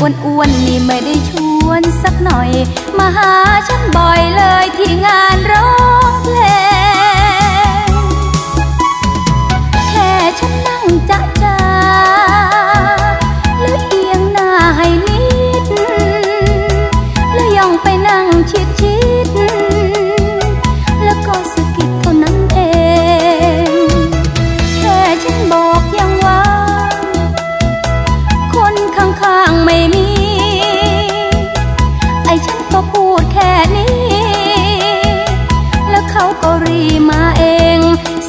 อ้วนๆนี่ไม่ได้ชวนสักหน่อย มาหาฉันบ่อยเลยที่งานร้องเพลงแค่ฉันนั่งจะจ้าแล้วเอียงหน้าให้นิด แล้วย่องไปนั่งชิดชิ งไม่มี ไอ้ฉันก็พูดแค่นี้ แล้วเขาก็รีมาเอง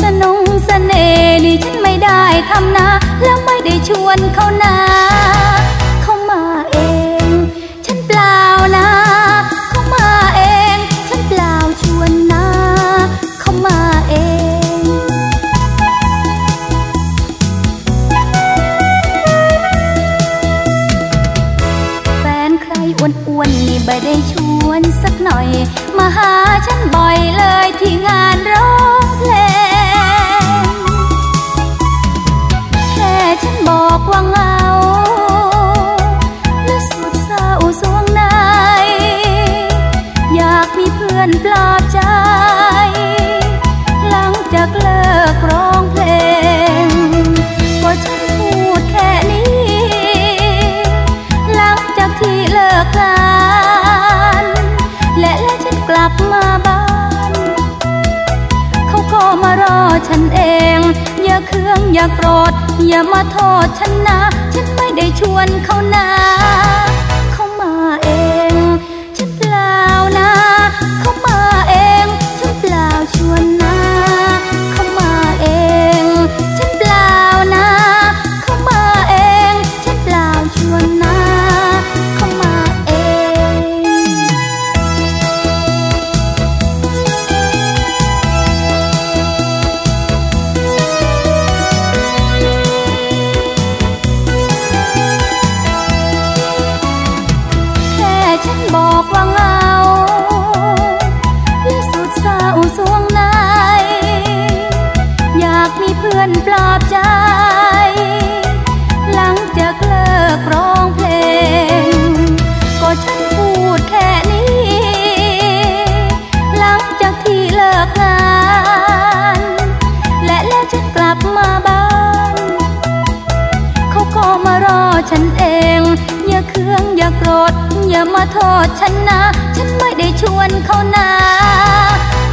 สนงเสน่ห์นี่ฉันไม่ได้ทำนะ แล้วไม่ได้ชวนเขานา อ้วนๆนี่ไม่ได้ชวนสักหน่อย มาหาฉันบ่อยเลยที่งานร้อ ฉันเอง อย่าเคืองอย่าโกรธอย่ามาโทษฉันนะ ฉันไม่ได้ชวนเขานะเขา เคืองอย่าโกรธอย่ามาโทษฉันนะ ฉันไม่ได้ชวนเขานะเขามาเองฉันานะ